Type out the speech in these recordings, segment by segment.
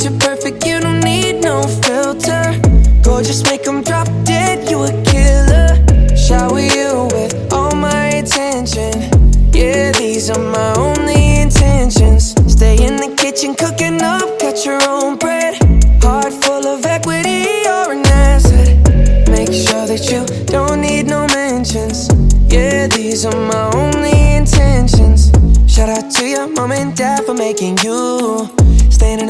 picture perfect, you don't need no filter. Gorgeous, make them drop dead, you a killer. Shower you with all my attention. Yeah, these are my only intentions. Stay in the kitchen, cooking up, cut your own bread. Heart full of equity, you're an asset. Make sure that you don't need no mentions. Yeah, these are my only intentions. Shout out to your mom and dad for making you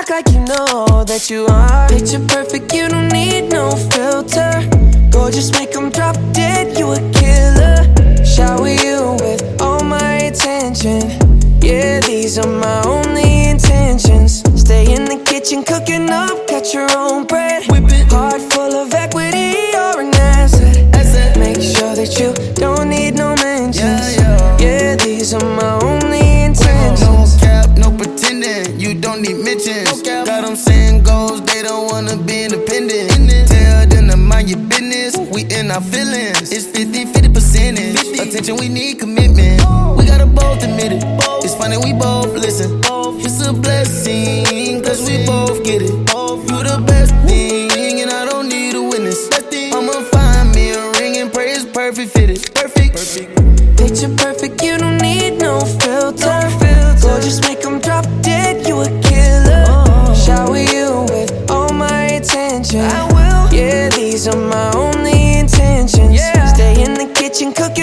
Act like you know that you are. Picture perfect, you don't need no filter. Gorgeous, make them drop dead, you a killer. Shower you with all my attention. Yeah, these are my only intentions. Stay in the kitchen, cooking up, cut your own in our feelings. It's 50 50 percentage. Attention, we need commitment. We gotta both admit it. It's funny, we both listen. It's a blessing, cause we both get it. In the